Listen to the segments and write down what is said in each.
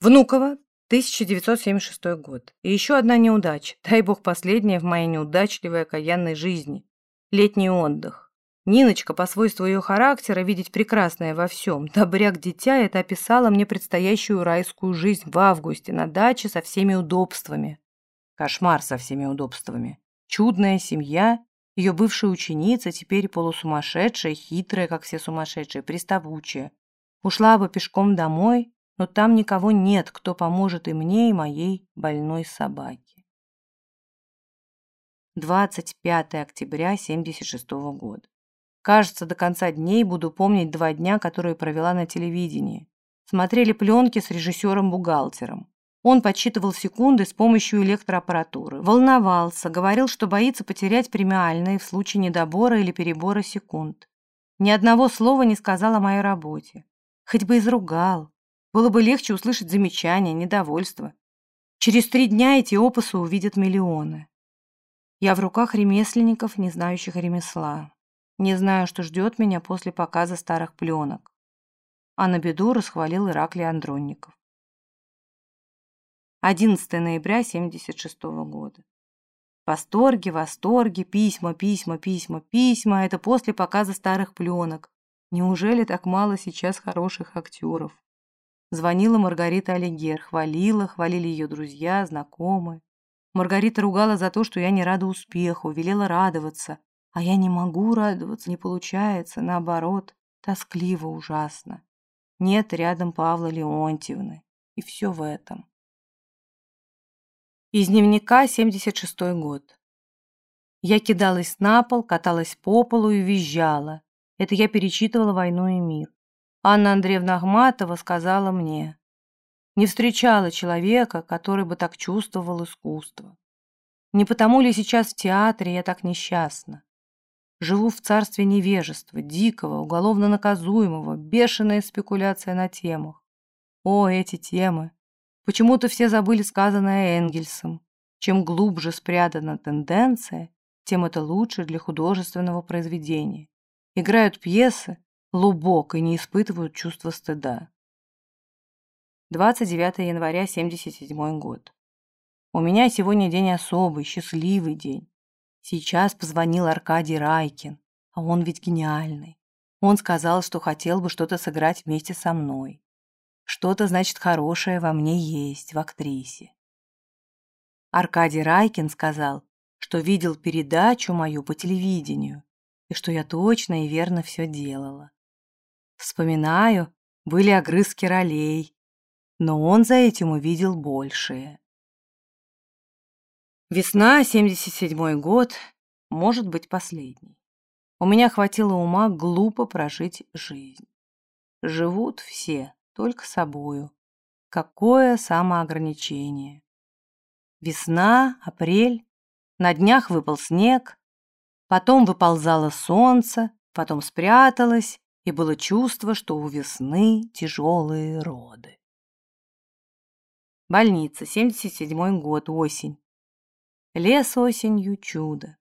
Внуково, 1976 год. И еще одна неудача, дай бог последняя в моей неудачливой окаянной жизни. Летний отдых. Ниночка, по свойству ее характера, видеть прекрасное во всем, добряк дитя, это описала мне предстоящую райскую жизнь в августе на даче со всеми удобствами. Кошмар со всеми удобствами. Чудная семья, ее бывшая ученица, теперь полусумасшедшая, хитрая, как все сумасшедшие, приставучая. Ушла бы пешком домой, но там никого нет, кто поможет и мне, и моей больной собаке. 25 октября 76 года. Кажется, до конца дней буду помнить два дня, которые провела на телевидении. Смотрели пленки с режиссером-бухгалтером. Он подсчитывал секунды с помощью электроаппаратуры. Волновался, говорил, что боится потерять премиальные в случае недобора или перебора секунд. Ни одного слова не сказал о моей работе. Хоть бы изругал, было бы легче услышать замечания, недовольство. Через три дня эти опусы увидят миллионы. Я в руках ремесленников, не знающих ремесла. Не знаю, что ждет меня после показа старых пленок. А на беду расхвалил Ираклий Андронников. 11 ноября 76 года. Восторги, восторги, письма, письма, письма, письма. Это после показа старых пленок. Неужели так мало сейчас хороших актеров? Звонила Маргарита Алигер, хвалила, хвалили ее друзья, знакомые. Маргарита ругала за то, что я не рада успеху, велела радоваться. А я не могу радоваться, не получается, наоборот, тоскливо ужасно. Нет рядом Павла Леонтьевны. И все в этом. Из дневника 76 год. Я кидалась на пол, каталась по полу и визжала. Это я перечитывала «Войну и мир». Анна Андреевна Ахматова сказала мне, не встречала человека, который бы так чувствовал искусство. Не потому ли сейчас в театре я так несчастна? Живу в царстве невежества, дикого, уголовно наказуемого, бешеная спекуляция на темах. О, эти темы! Почему-то все забыли сказанное Энгельсом. Чем глубже спрятана тенденция, тем это лучше для художественного произведения. Играют пьесы, лубок и не испытывают чувства стыда. 29 января 77 год. У меня сегодня день особый, счастливый день. Сейчас позвонил Аркадий Райкин, а он ведь гениальный. Он сказал, что хотел бы что-то сыграть вместе со мной. Что-то, значит, хорошее во мне есть, в актрисе. Аркадий Райкин сказал, что видел передачу мою по телевидению и что я точно и верно все делала. Вспоминаю, были огрызки ролей, но он за этим увидел большее. Весна, 77-й год, может быть последний. У меня хватило ума глупо прожить жизнь. Живут все только собою. Какое самоограничение. Весна, апрель, на днях выпал снег, потом выползало солнце, потом спряталось, и было чувство, что у весны тяжелые роды. Больница, 77 год, осень. Лес осенью — чудо.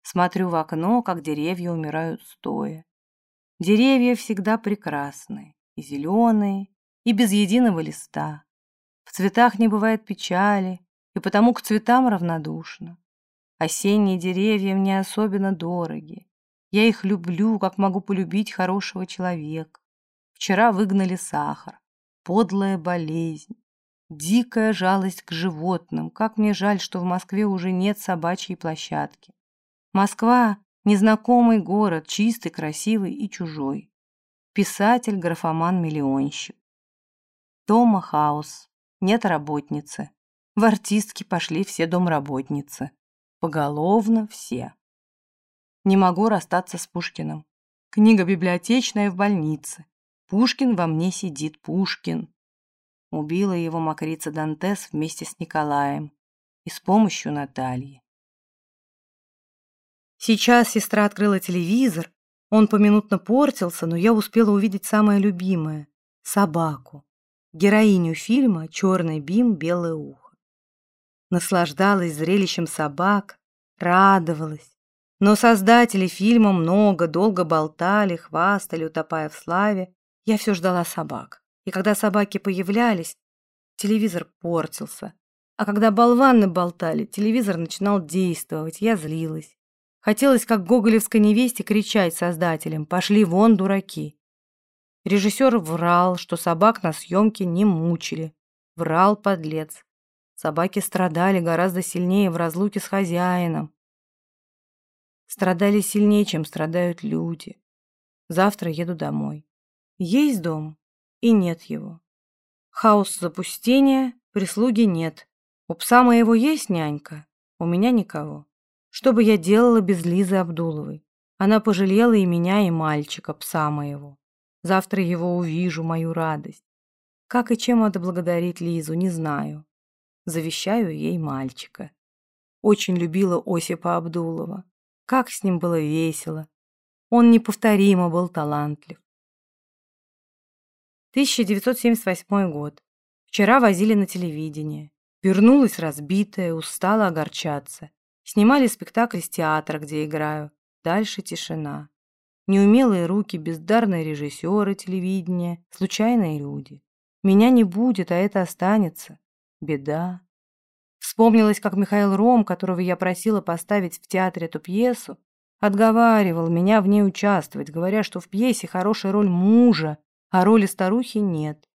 Смотрю в окно, как деревья умирают стоя. Деревья всегда прекрасны, и зеленые, и без единого листа. В цветах не бывает печали, и потому к цветам равнодушно. Осенние деревья мне особенно дороги. Я их люблю, как могу полюбить хорошего человека. Вчера выгнали сахар. Подлая болезнь. Дикая жалость к животным. Как мне жаль, что в Москве уже нет собачьей площадки. Москва — незнакомый город, чистый, красивый и чужой. Писатель, графоман, миллионщик. Дома хаос. Нет работницы. В артистки пошли все домработницы. Поголовно все. Не могу расстаться с Пушкиным. Книга библиотечная в больнице. Пушкин во мне сидит, Пушкин. Убила его мокрица Дантес вместе с Николаем и с помощью Натальи. Сейчас сестра открыла телевизор. Он поминутно портился, но я успела увидеть самое любимое — собаку. Героиню фильма «Черный бим, белое ухо». Наслаждалась зрелищем собак, радовалась, но создатели фильма много, долго болтали, хвастали, утопая в славе. Я все ждала собак. И когда собаки появлялись, Телевизор портился. А когда болваны болтали, телевизор начинал действовать, я злилась. Хотелось, как гоголевской невесте, кричать создателям «Пошли вон, дураки!». Режиссер врал, что собак на съемке не мучили. Врал, подлец. Собаки страдали гораздо сильнее в разлуке с хозяином. Страдали сильнее, чем страдают люди. Завтра еду домой. Есть дом, и нет его. Хаос запустения, прислуги нет. У пса моего есть нянька, у меня никого. Что бы я делала без Лизы Абдуловой? Она пожалела и меня, и мальчика, пса моего. Завтра его увижу, мою радость. Как и чем отблагодарить Лизу, не знаю. Завещаю ей мальчика. Очень любила Осипа Абдулова. Как с ним было весело. Он неповторимо был талантлив. 1978 год. Вчера возили на телевидение. Вернулась разбитая, устала огорчаться. Снимали спектакль с театра, где играю. Дальше тишина. Неумелые руки, бездарные режиссеры телевидения, случайные люди. Меня не будет, а это останется. Беда. Вспомнилось, как Михаил Ром, которого я просила поставить в театре эту пьесу, отговаривал меня в ней участвовать, говоря, что в пьесе хорошая роль мужа, а роли старухи нет.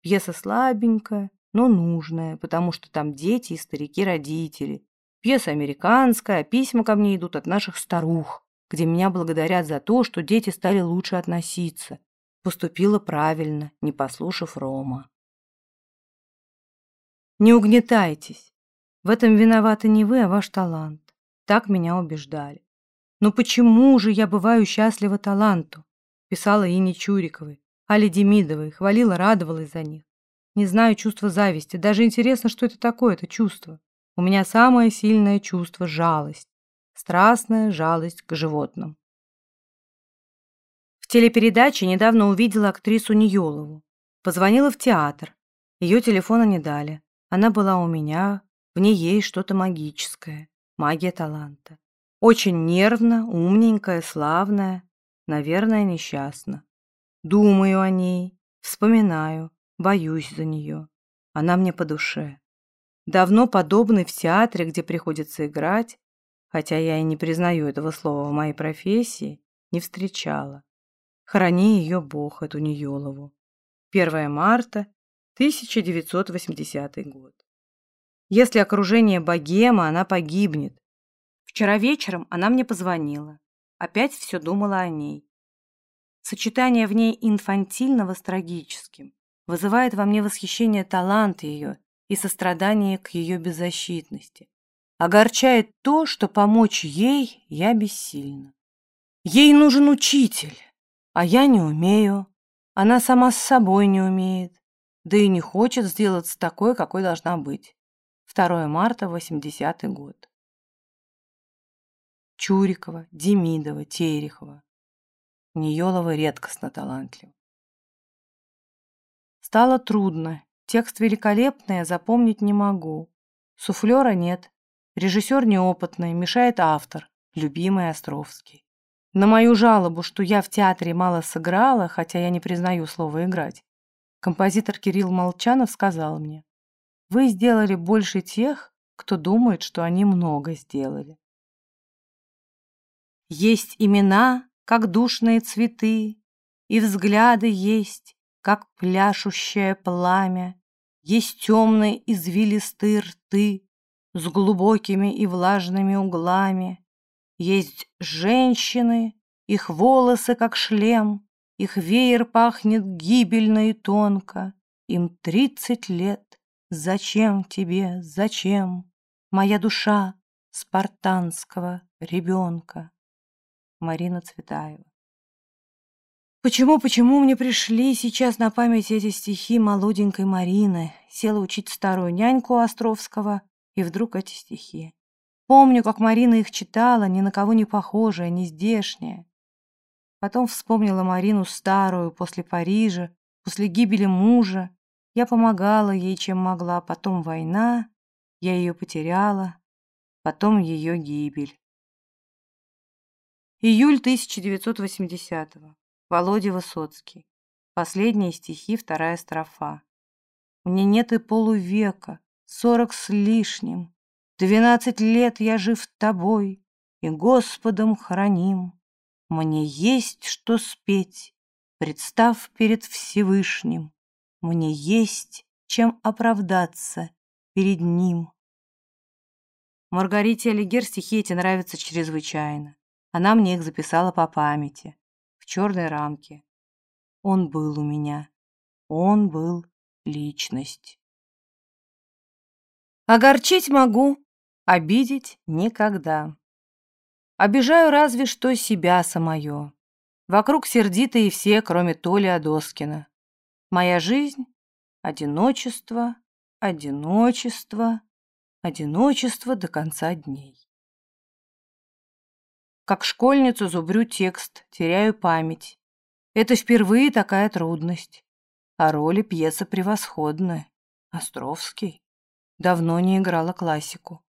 Пьеса слабенькая, но нужная, потому что там дети и старики-родители, Пьеса американская, письма ко мне идут от наших старух, где меня благодарят за то, что дети стали лучше относиться. Поступила правильно, не послушав Рома. Не угнетайтесь. В этом виноваты не вы, а ваш талант. Так меня убеждали. Но почему же я бываю счастлива таланту? Писала Ине Чуриковой, Али Демидовой, хвалила, радовалась за них. Не знаю чувства зависти, даже интересно, что это такое, это чувство. У меня самое сильное чувство – жалость. Страстная жалость к животным. В телепередаче недавно увидела актрису Ниелову. Позвонила в театр. Ее телефона не дали. Она была у меня, в ней есть что-то магическое. Магия таланта. Очень нервно, умненькая, славная. Наверное, несчастна. Думаю о ней, вспоминаю, боюсь за нее. Она мне по душе давно подобной в театре, где приходится играть, хотя я и не признаю этого слова в моей профессии, не встречала. Храни ее Бог, эту Ниелову. 1 марта 1980 год. Если окружение богема, она погибнет. Вчера вечером она мне позвонила. Опять все думала о ней. Сочетание в ней инфантильного с трагическим вызывает во мне восхищение талант ее и сострадание к ее беззащитности. Огорчает то, что помочь ей я бессильна. Ей нужен учитель, а я не умею. Она сама с собой не умеет, да и не хочет сделаться такой, какой должна быть. 2 марта, 80 год. Чурикова, Демидова, Терехова. Ниелова редкостно талантлив. Стало трудно Текст великолепный, а запомнить не могу. Суфлера нет. Режиссер неопытный, мешает автор, любимый Островский. На мою жалобу, что я в театре мало сыграла, хотя я не признаю слово «играть», композитор Кирилл Молчанов сказал мне, «Вы сделали больше тех, кто думает, что они много сделали». Есть имена, как душные цветы, И взгляды есть, как пляшущее пламя, есть темные извилистые рты с глубокими и влажными углами. Есть женщины, их волосы как шлем, их веер пахнет гибельно и тонко. Им тридцать лет. Зачем тебе, зачем, моя душа спартанского ребенка? Марина Цветаева Почему, почему мне пришли сейчас на память эти стихи молоденькой Марины? Села учить старую няньку Островского, и вдруг эти стихи. Помню, как Марина их читала, ни на кого не похожая, не здешняя. Потом вспомнила Марину старую, после Парижа, после гибели мужа. Я помогала ей, чем могла, потом война, я ее потеряла, потом ее гибель. Июль 1980 -го. Володя Высоцкий. Последние стихи, вторая строфа. Мне нет и полувека, сорок с лишним. Двенадцать лет я жив тобой и Господом храним. Мне есть что спеть, представ перед Всевышним. Мне есть чем оправдаться перед Ним. Маргарите Алигер стихи эти нравятся чрезвычайно. Она мне их записала по памяти, в черной рамке. Он был у меня. Он был личность. Огорчить могу, обидеть никогда. Обижаю разве что себя самое. Вокруг сердитые все, кроме Толи Адоскина. Моя жизнь — одиночество, одиночество, одиночество до конца дней. Как школьницу зубрю текст, теряю память. Это впервые такая трудность. А роли пьеса превосходная. Островский. Давно не играла классику.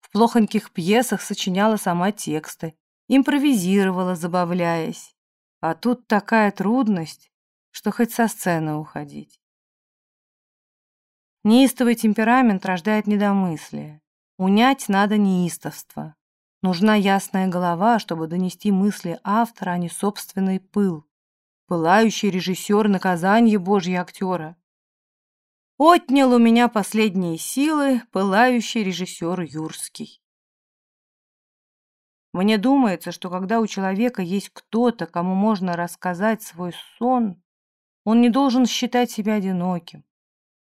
В плохоньких пьесах сочиняла сама тексты, импровизировала, забавляясь. А тут такая трудность, что хоть со сцены уходить. Неистовый темперамент рождает недомыслие. Унять надо неистовство. Нужна ясная голова, чтобы донести мысли автора, а не собственный пыл. Пылающий режиссер наказание Божье актера. Отнял у меня последние силы пылающий режиссер Юрский. Мне думается, что когда у человека есть кто-то, кому можно рассказать свой сон, он не должен считать себя одиноким.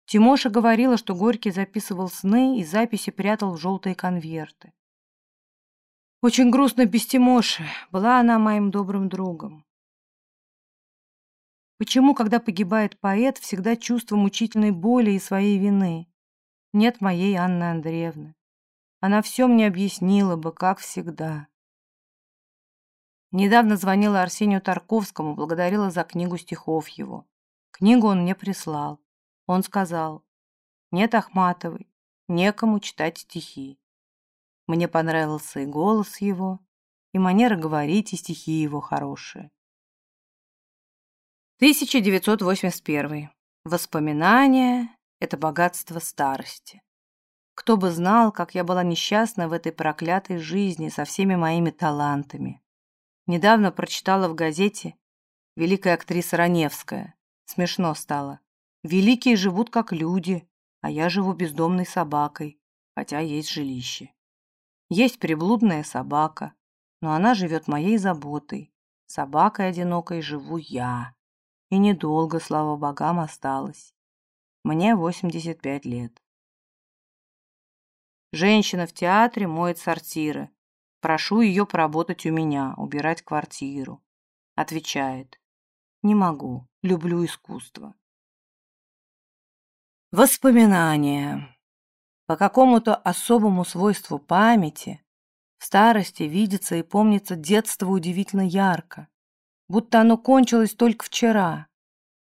Тимоша говорила, что Горький записывал сны и записи прятал в желтые конверты. Очень грустно без Тимоши. Была она моим добрым другом. Почему, когда погибает поэт, всегда чувство мучительной боли и своей вины? Нет моей Анны Андреевны. Она все мне объяснила бы, как всегда. Недавно звонила Арсению Тарковскому, благодарила за книгу стихов его. Книгу он мне прислал. Он сказал, нет Ахматовой, некому читать стихи. Мне понравился и голос его, и манера говорить, и стихи его хорошие. 1981. Воспоминания — это богатство старости. Кто бы знал, как я была несчастна в этой проклятой жизни со всеми моими талантами. Недавно прочитала в газете «Великая актриса Раневская». Смешно стало. Великие живут как люди, а я живу бездомной собакой, хотя есть жилище. Есть приблудная собака, но она живет моей заботой. Собакой одинокой живу я. И недолго, слава богам, осталось. Мне 85 лет. Женщина в театре моет сортиры. Прошу ее поработать у меня, убирать квартиру. Отвечает. Не могу, люблю искусство. Воспоминания. По какому-то особому свойству памяти в старости видится и помнится детство удивительно ярко, будто оно кончилось только вчера.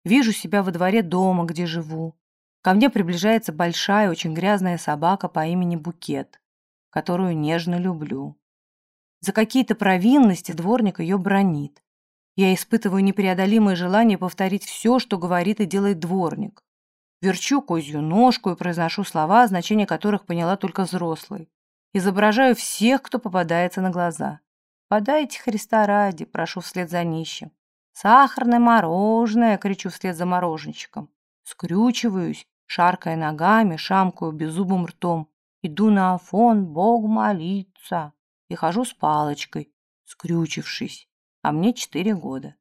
Вижу себя во дворе дома, где живу. Ко мне приближается большая, очень грязная собака по имени Букет, которую нежно люблю. За какие-то провинности дворник ее бронит. Я испытываю непреодолимое желание повторить все, что говорит и делает дворник. Верчу козью ножку и произношу слова, значение которых поняла только взрослый. Изображаю всех, кто попадается на глаза. «Подайте Христа ради», — прошу вслед за нищим. «Сахарное мороженое», — кричу вслед за мороженщиком. Скрючиваюсь, шаркая ногами, шамкаю беззубым ртом. Иду на Афон, Бог молиться. И хожу с палочкой, скрючившись. А мне четыре года.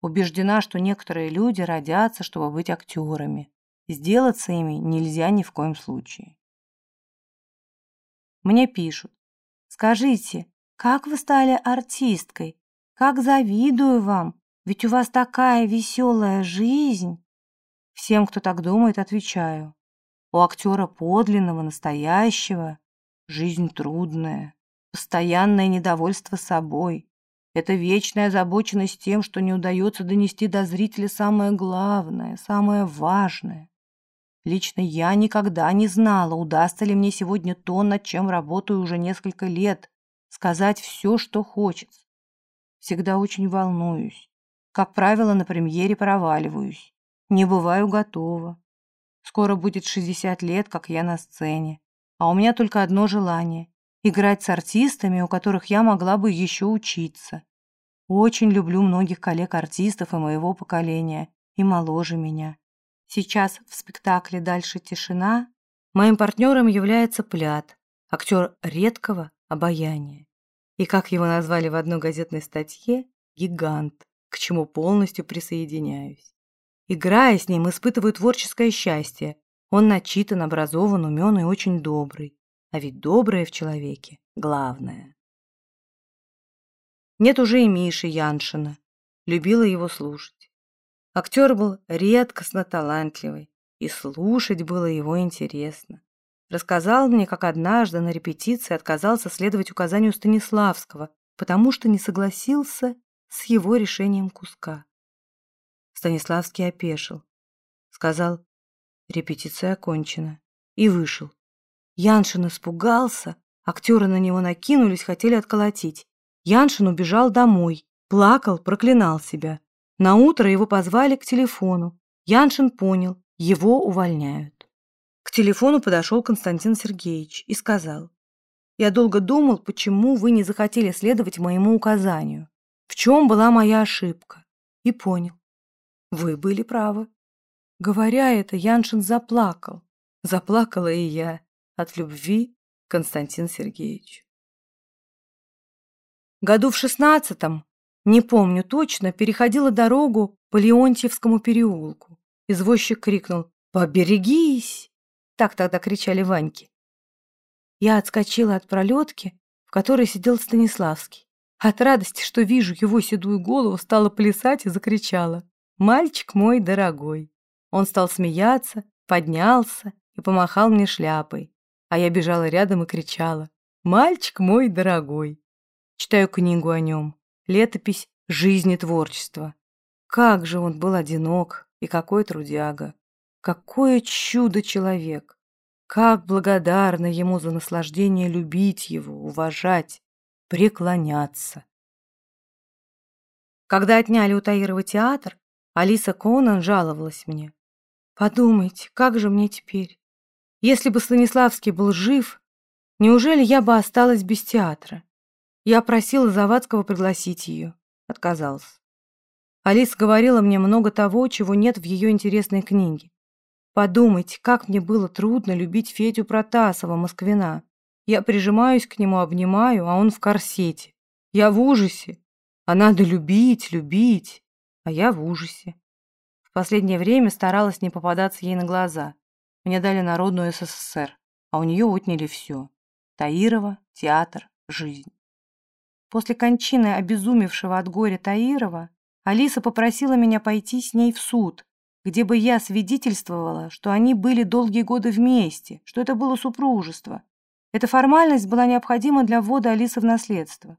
Убеждена, что некоторые люди родятся, чтобы быть актерами. Сделаться ими нельзя ни в коем случае. Мне пишут. Скажите, как вы стали артисткой? Как завидую вам, ведь у вас такая веселая жизнь. Всем, кто так думает, отвечаю. У актера подлинного, настоящего, жизнь трудная, постоянное недовольство собой. Это вечная озабоченность тем, что не удается донести до зрителя самое главное, самое важное. Лично я никогда не знала, удастся ли мне сегодня то, над чем работаю уже несколько лет, сказать все, что хочется. Всегда очень волнуюсь. Как правило, на премьере проваливаюсь. Не бываю готова. Скоро будет 60 лет, как я на сцене. А у меня только одно желание — играть с артистами, у которых я могла бы еще учиться. Очень люблю многих коллег-артистов и моего поколения, и моложе меня. Сейчас в спектакле «Дальше тишина» моим партнером является Плят, актер редкого обаяния. И, как его назвали в одной газетной статье, гигант, к чему полностью присоединяюсь. Играя с ним, испытываю творческое счастье. Он начитан, образован, умен и очень добрый. А ведь доброе в человеке — главное. Нет уже и Миши Яншина. Любила его слушать. Актер был редкостно талантливый, и слушать было его интересно. Рассказал мне, как однажды на репетиции отказался следовать указанию Станиславского, потому что не согласился с его решением куска. Станиславский опешил. Сказал, репетиция окончена. И вышел. Яншин испугался, актеры на него накинулись, хотели отколотить. Яншин убежал домой, плакал, проклинал себя. На утро его позвали к телефону. Яншин понял, его увольняют. К телефону подошел Константин Сергеевич и сказал, «Я долго думал, почему вы не захотели следовать моему указанию, в чем была моя ошибка, и понял. Вы были правы». Говоря это, Яншин заплакал. Заплакала и я от любви к Константину Сергеевичу. Году в шестнадцатом, не помню точно, переходила дорогу по Леонтьевскому переулку. Извозчик крикнул «Поберегись!» Так тогда кричали Ваньки. Я отскочила от пролетки, в которой сидел Станиславский. От радости, что вижу его седую голову, стала плясать и закричала «Мальчик мой дорогой!» Он стал смеяться, поднялся и помахал мне шляпой, а я бежала рядом и кричала «Мальчик мой дорогой!» Читаю книгу о нем, летопись жизни творчества. Как же он был одинок и какой трудяга! Какое чудо-человек! Как благодарна ему за наслаждение любить его, уважать, преклоняться. Когда отняли у Таирова театр, Алиса Конан жаловалась мне. Подумайте, как же мне теперь? Если бы Станиславский был жив, неужели я бы осталась без театра? Я просила Завадского пригласить ее. Отказался. Алиса говорила мне много того, чего нет в ее интересной книге. Подумайте, как мне было трудно любить Федю Протасова, москвина. Я прижимаюсь к нему, обнимаю, а он в корсете. Я в ужасе. А надо любить, любить. А я в ужасе. В последнее время старалась не попадаться ей на глаза. Мне дали народную СССР, а у нее отняли все. Таирова, театр, жизнь. После кончины обезумевшего от горя Таирова Алиса попросила меня пойти с ней в суд, где бы я свидетельствовала, что они были долгие годы вместе, что это было супружество. Эта формальность была необходима для ввода Алисы в наследство.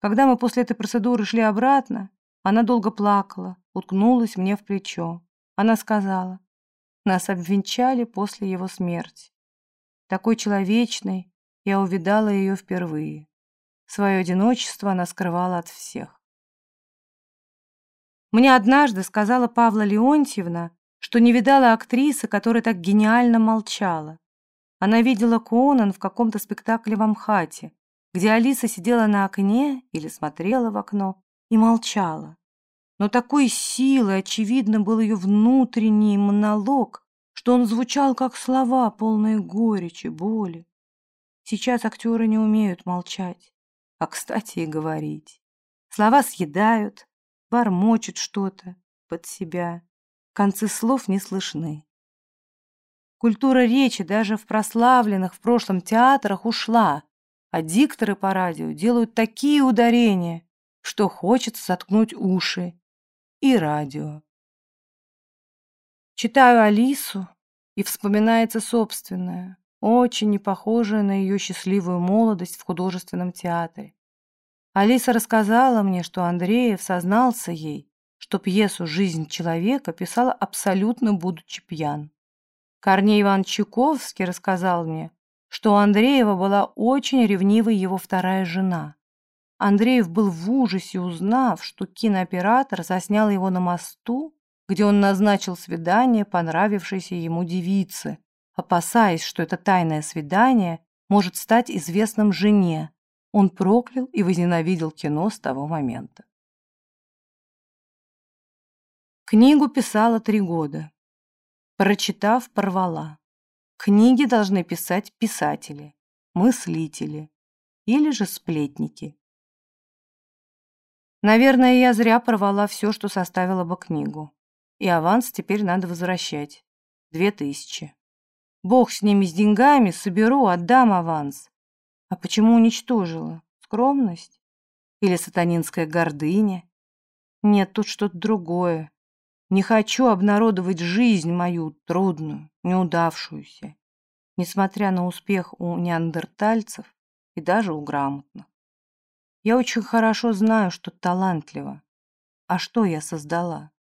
Когда мы после этой процедуры шли обратно, она долго плакала, уткнулась мне в плечо. Она сказала, нас обвенчали после его смерти. Такой человечной я увидала ее впервые. Свое одиночество она скрывала от всех. Мне однажды сказала Павла Леонтьевна, что не видала актрисы, которая так гениально молчала. Она видела Конан в каком-то спектакле в Амхате, где Алиса сидела на окне или смотрела в окно и молчала. Но такой силой, очевидно, был ее внутренний монолог, что он звучал как слова, полные горечи, боли. Сейчас актеры не умеют молчать, а, кстати, и говорить. Слова съедают, бормочет что-то под себя. Концы слов не слышны. Культура речи даже в прославленных в прошлом театрах ушла, а дикторы по радио делают такие ударения, что хочется заткнуть уши и радио. Читаю Алису, и вспоминается собственное, очень не похожее на ее счастливую молодость в художественном театре. Алиса рассказала мне, что Андреев сознался ей, что пьесу «Жизнь человека» писала абсолютно будучи пьян. Корней Иван Чуковский рассказал мне, что у Андреева была очень ревнивой его вторая жена. Андреев был в ужасе, узнав, что кинооператор заснял его на мосту, где он назначил свидание понравившейся ему девице, опасаясь, что это тайное свидание может стать известным жене. Он проклял и возненавидел кино с того момента. Книгу писала три года. Прочитав, порвала. Книги должны писать писатели, мыслители или же сплетники. Наверное, я зря порвала все, что составила бы книгу. И аванс теперь надо возвращать. Две тысячи. Бог с ними, с деньгами, соберу, отдам аванс. А почему уничтожила? Скромность? Или сатанинская гордыня? Нет, тут что-то другое. Не хочу обнародовать жизнь мою трудную, неудавшуюся, несмотря на успех у неандертальцев и даже у грамотных. Я очень хорошо знаю, что талантлива. А что я создала?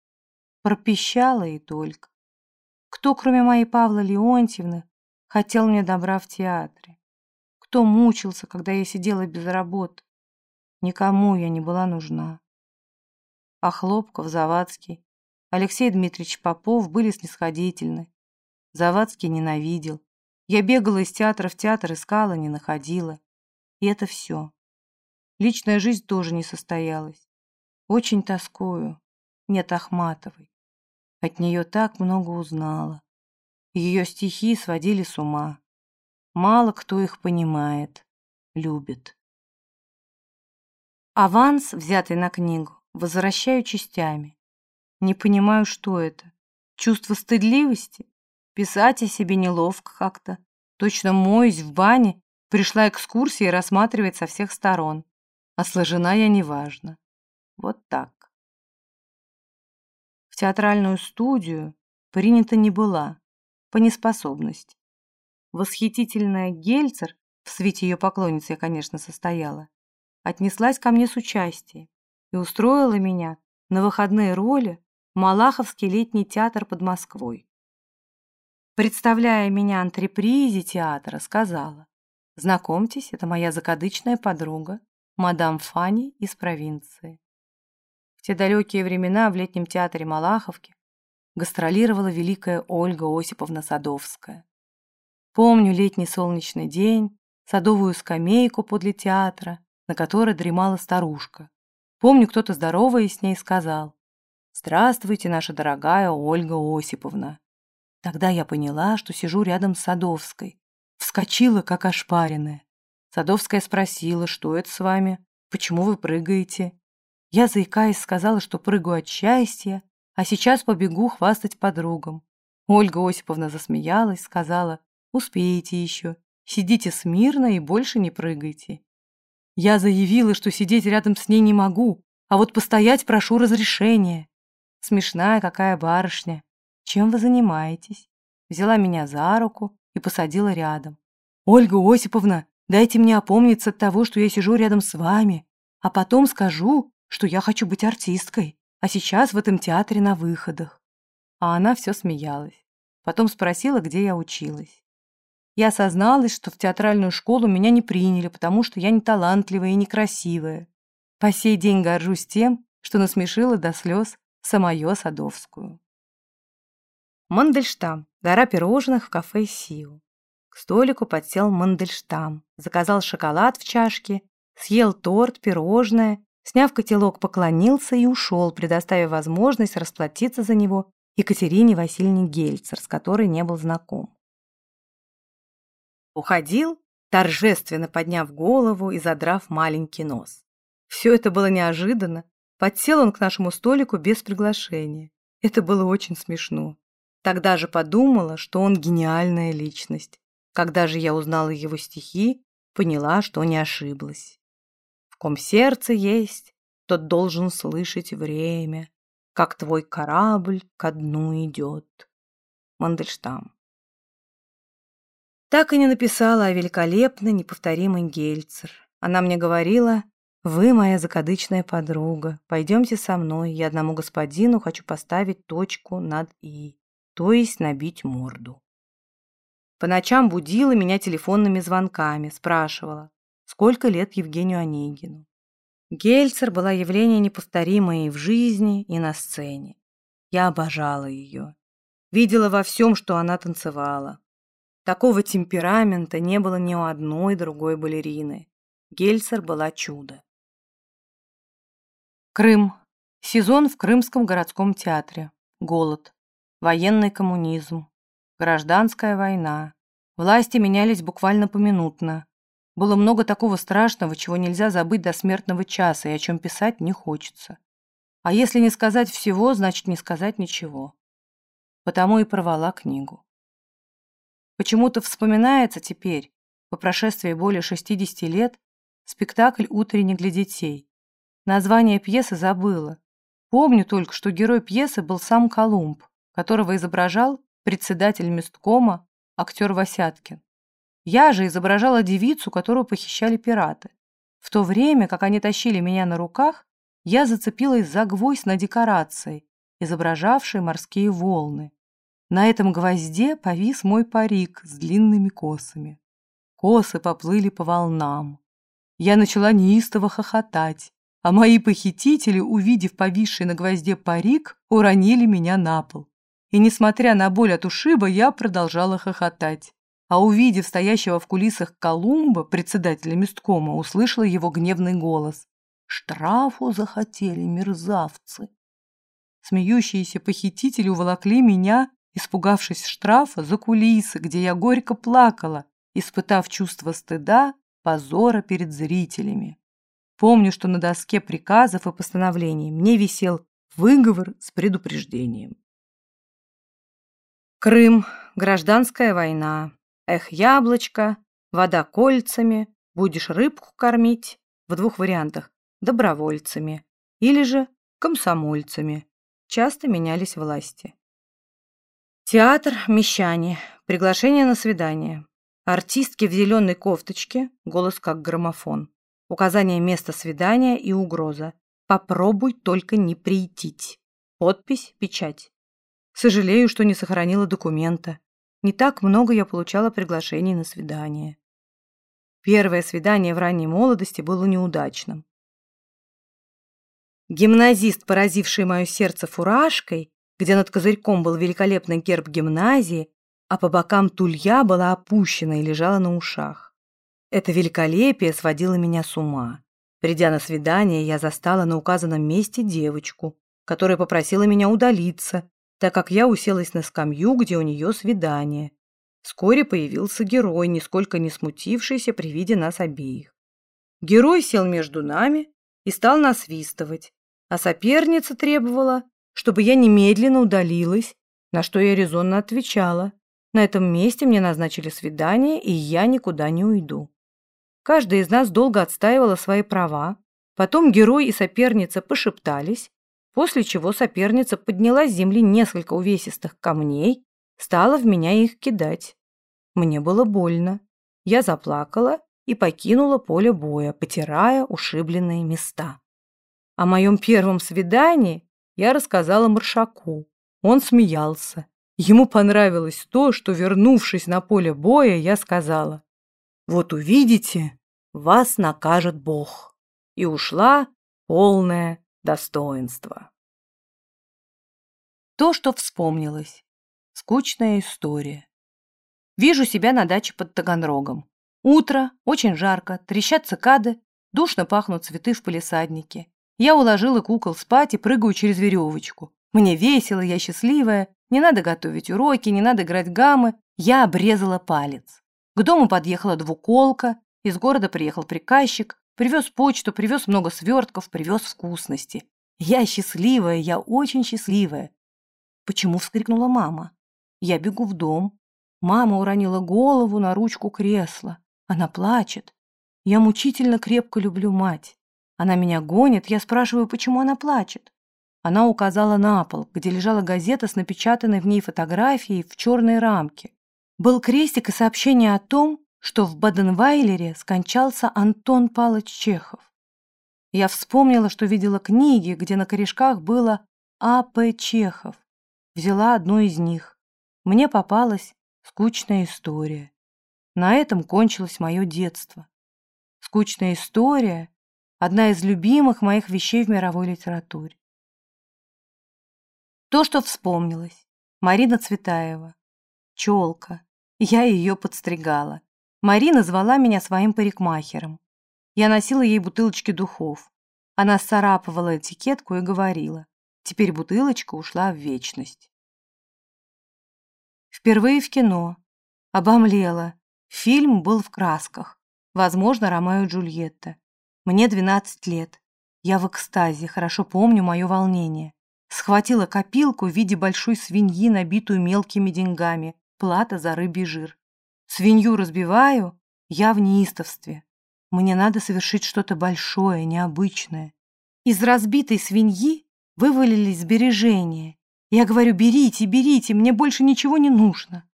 Пропищала и только. Кто, кроме моей Павла Леонтьевны, хотел мне добра в театре? Кто мучился, когда я сидела без работы? Никому я не была нужна. А Хлопков, Завадский, Алексей Дмитриевич Попов были снисходительны. Завадский ненавидел. Я бегала из театра в театр, искала, не находила. И это все. Личная жизнь тоже не состоялась. Очень тоскую. Нет Ахматовой. От нее так много узнала. Ее стихи сводили с ума. Мало кто их понимает, любит. Аванс, взятый на книгу, возвращаю частями. Не понимаю, что это. Чувство стыдливости? Писать о себе неловко как-то. Точно моюсь в бане, пришла экскурсия и рассматривает со всех сторон а сложена я неважно. Вот так. В театральную студию принята не была, по неспособности. Восхитительная Гельцер, в свете ее поклонницы я, конечно, состояла, отнеслась ко мне с участием и устроила меня на выходные роли в Малаховский летний театр под Москвой. Представляя меня антрепризе театра, сказала, «Знакомьтесь, это моя закадычная подруга, мадам Фанни из провинции. В те далекие времена в летнем театре Малаховки гастролировала великая Ольга Осиповна Садовская. Помню летний солнечный день, садовую скамейку подле театра, на которой дремала старушка. Помню, кто-то здоровый с ней сказал «Здравствуйте, наша дорогая Ольга Осиповна». Тогда я поняла, что сижу рядом с Садовской. Вскочила, как ошпаренная. Садовская спросила, что это с вами, почему вы прыгаете. Я, заикаясь, сказала, что прыгаю от счастья, а сейчас побегу хвастать подругам. Ольга Осиповна засмеялась, сказала, успеете еще, сидите смирно и больше не прыгайте. Я заявила, что сидеть рядом с ней не могу, а вот постоять прошу разрешения. Смешная какая барышня. Чем вы занимаетесь? Взяла меня за руку и посадила рядом. Ольга Осиповна, Дайте мне опомниться от того, что я сижу рядом с вами, а потом скажу, что я хочу быть артисткой, а сейчас в этом театре на выходах». А она все смеялась. Потом спросила, где я училась. Я осозналась, что в театральную школу меня не приняли, потому что я не талантливая и некрасивая. По сей день горжусь тем, что насмешила до слез самую Садовскую. Мандельштам. Гора пирожных в кафе «Сиу». К столику подсел Мандельштам, заказал шоколад в чашке, съел торт, пирожное, сняв котелок, поклонился и ушел, предоставив возможность расплатиться за него Екатерине Васильевне Гельцер, с которой не был знаком. Уходил, торжественно подняв голову и задрав маленький нос. Все это было неожиданно. Подсел он к нашему столику без приглашения. Это было очень смешно. Тогда же подумала, что он гениальная личность. Когда же я узнала его стихи, поняла, что не ошиблась. В ком сердце есть, тот должен слышать время, как твой корабль ко дну идет. Мандельштам. Так и не написала о великолепной, неповторимой Гельцер. Она мне говорила, «Вы моя закадычная подруга, пойдемте со мной, я одному господину хочу поставить точку над «и», то есть набить морду». По ночам будила меня телефонными звонками, спрашивала, сколько лет Евгению Онегину. Гельцер была явление неповторимое и в жизни, и на сцене. Я обожала ее. Видела во всем, что она танцевала. Такого темперамента не было ни у одной другой балерины. Гельцер была чудо. Крым. Сезон в Крымском городском театре. Голод. Военный коммунизм. Гражданская война. Власти менялись буквально поминутно. Было много такого страшного, чего нельзя забыть до смертного часа и о чем писать не хочется. А если не сказать всего, значит не сказать ничего. Потому и порвала книгу. Почему-то вспоминается теперь, по прошествии более 60 лет, спектакль «Утренник для детей». Название пьесы забыла. Помню только, что герой пьесы был сам Колумб, которого изображал председатель месткома актер Васяткин. Я же изображала девицу, которую похищали пираты. В то время, как они тащили меня на руках, я зацепилась за гвоздь на декорации, изображавшей морские волны. На этом гвозде повис мой парик с длинными косами. Косы поплыли по волнам. Я начала неистово хохотать, а мои похитители, увидев повисший на гвозде парик, уронили меня на пол. И, несмотря на боль от ушиба, я продолжала хохотать. А увидев стоящего в кулисах Колумба, председателя месткома, услышала его гневный голос. Штрафу захотели мерзавцы. Смеющиеся похитители уволокли меня, испугавшись штрафа, за кулисы, где я горько плакала, испытав чувство стыда, позора перед зрителями. Помню, что на доске приказов и постановлений мне висел выговор с предупреждением. Крым, гражданская война. Эх, яблочко, вода кольцами, будешь рыбку кормить. В двух вариантах добровольцами или же комсомольцами. Часто менялись власти. Театр «Мещане». Приглашение на свидание. Артистки в зеленой кофточке, голос как граммофон. Указание места свидания и угроза. Попробуй только не прийтить. Подпись, печать. Сожалею, что не сохранила документа. Не так много я получала приглашений на свидание. Первое свидание в ранней молодости было неудачным. Гимназист, поразивший мое сердце фуражкой, где над козырьком был великолепный герб гимназии, а по бокам тулья была опущена и лежала на ушах. Это великолепие сводило меня с ума. Придя на свидание, я застала на указанном месте девочку, которая попросила меня удалиться, так как я уселась на скамью, где у нее свидание. Вскоре появился герой, нисколько не смутившийся при виде нас обеих. Герой сел между нами и стал насвистывать а соперница требовала, чтобы я немедленно удалилась, на что я резонно отвечала. На этом месте мне назначили свидание, и я никуда не уйду. Каждая из нас долго отстаивала свои права. Потом герой и соперница пошептались, после чего соперница подняла с земли несколько увесистых камней, стала в меня их кидать. Мне было больно. Я заплакала и покинула поле боя, потирая ушибленные места. О моем первом свидании я рассказала Маршаку. Он смеялся. Ему понравилось то, что, вернувшись на поле боя, я сказала, «Вот увидите, вас накажет Бог». И ушла полное достоинство. То, что вспомнилось. Скучная история. Вижу себя на даче под Таганрогом. Утро, очень жарко, трещат цикады, душно пахнут цветы в палисаднике. Я уложила кукол спать и прыгаю через веревочку. Мне весело, я счастливая. Не надо готовить уроки, не надо играть гаммы. Я обрезала палец. К дому подъехала двуколка. Из города приехал приказчик. Привез почту, привез много свертков, привез вкусности. Я счастливая, я очень счастливая. Почему вскрикнула мама? Я бегу в дом. Мама уронила голову на ручку кресла. Она плачет. Я мучительно крепко люблю мать. Она меня гонит, я спрашиваю, почему она плачет. Она указала на пол, где лежала газета с напечатанной в ней фотографией в черной рамке. Был крестик и сообщение о том, что в Баденвайлере скончался Антон Палыч Чехов. Я вспомнила, что видела книги, где на корешках было А.П. Чехов. Взяла одну из них. Мне попалась скучная история. На этом кончилось мое детство. Скучная история одна из любимых моих вещей в мировой литературе. То, что вспомнилось. Марина Цветаева. Челка. Я ее подстригала. Марина звала меня своим парикмахером. Я носила ей бутылочки духов. Она сцарапывала этикетку и говорила. Теперь бутылочка ушла в вечность. Впервые в кино. Обомлела. Фильм был в красках. Возможно, Ромео и Джульетта. Мне 12 лет. Я в экстазе, хорошо помню мое волнение. Схватила копилку в виде большой свиньи, набитую мелкими деньгами. Плата за рыбий жир. Свинью разбиваю, я в неистовстве. Мне надо совершить что-то большое, необычное. Из разбитой свиньи вывалились сбережения. Я говорю, берите, берите, мне больше ничего не нужно.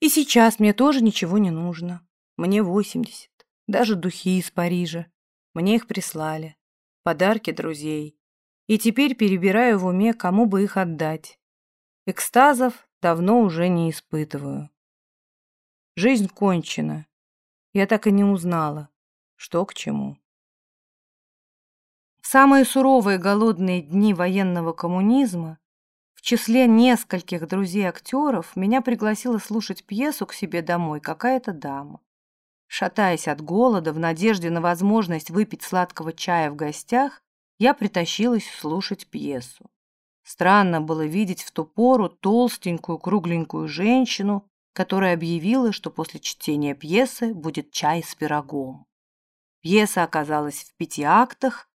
И сейчас мне тоже ничего не нужно. Мне 80. Даже духи из Парижа. Мне их прислали. Подарки друзей. И теперь перебираю в уме, кому бы их отдать. Экстазов давно уже не испытываю. Жизнь кончена. Я так и не узнала, что к чему. В самые суровые голодные дни военного коммунизма в числе нескольких друзей-актеров меня пригласила слушать пьесу к себе домой какая-то дама. Шатаясь от голода, в надежде на возможность выпить сладкого чая в гостях, я притащилась слушать пьесу. Странно было видеть в ту пору толстенькую кругленькую женщину, которая объявила, что после чтения пьесы будет чай с пирогом. Пьеса оказалась в пяти актах,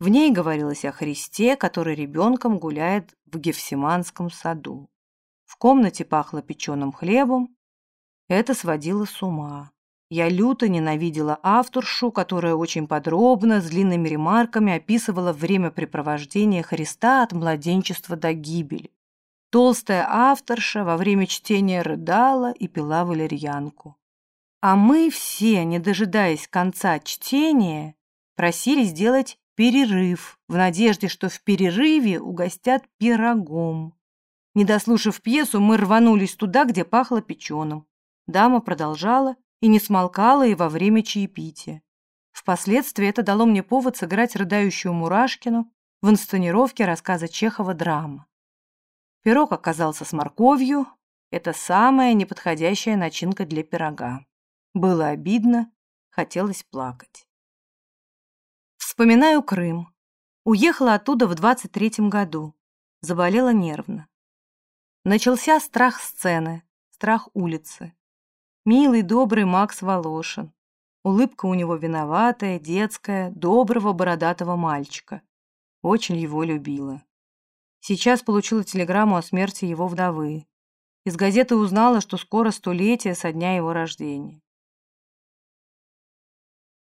в ней говорилось о Христе, который ребенком гуляет в Гефсиманском саду. В комнате пахло печеным хлебом. Это сводило с ума. Я люто ненавидела авторшу, которая очень подробно, с длинными ремарками описывала времяпрепровождение Христа от младенчества до гибели. Толстая авторша во время чтения рыдала и пила валерьянку. А мы все, не дожидаясь конца чтения, просили сделать перерыв, в надежде, что в перерыве угостят пирогом. Не дослушав пьесу, мы рванулись туда, где пахло печеным. Дама продолжала и не смолкала и во время чаепития. Впоследствии это дало мне повод сыграть рыдающую Мурашкину в инсценировке рассказа Чехова «Драма». Пирог оказался с морковью. Это самая неподходящая начинка для пирога. Было обидно, хотелось плакать. Вспоминаю Крым. Уехала оттуда в 23-м году. Заболела нервно. Начался страх сцены, страх улицы. Милый, добрый Макс Волошин. Улыбка у него виноватая, детская, доброго бородатого мальчика. Очень его любила. Сейчас получила телеграмму о смерти его вдовы. Из газеты узнала, что скоро столетие со дня его рождения.